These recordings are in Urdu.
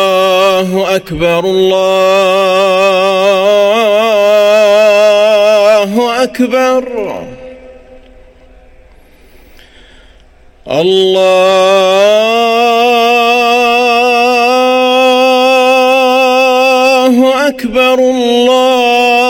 الله أكبر الله أكبر الله أكبر الله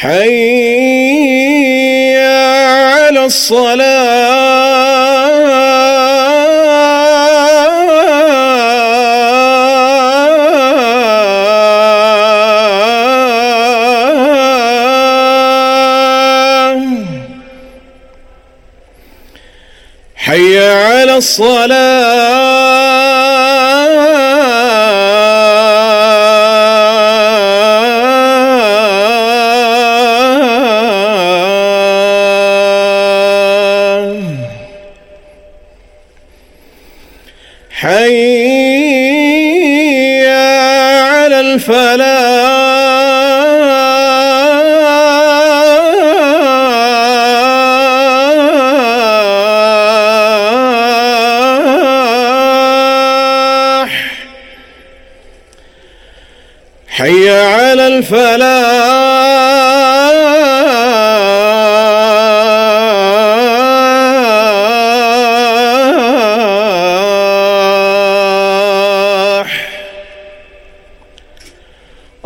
حي على الصلاة. حي على الصلاة. حي على الفلاح. حي على الفلاح.